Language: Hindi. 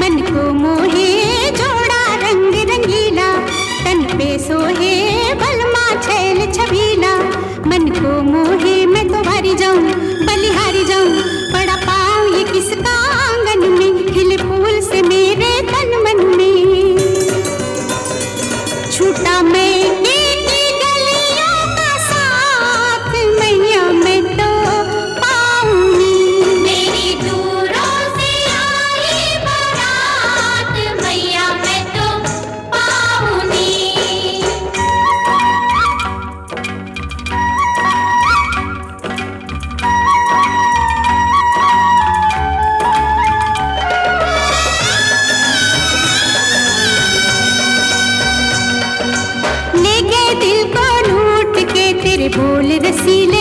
मन को मोहे जोड़ा रंग रंगीला, तन पे सोहे बलमा छैल छबीला। मन को मोहे मैं तो हारी जाऊँ, बलिहारी जाऊँ बड़ा पाऊँ ये किसका आँगन में, खिल फूल से मेरे तन मन में। छूटा मैं बोल रसीले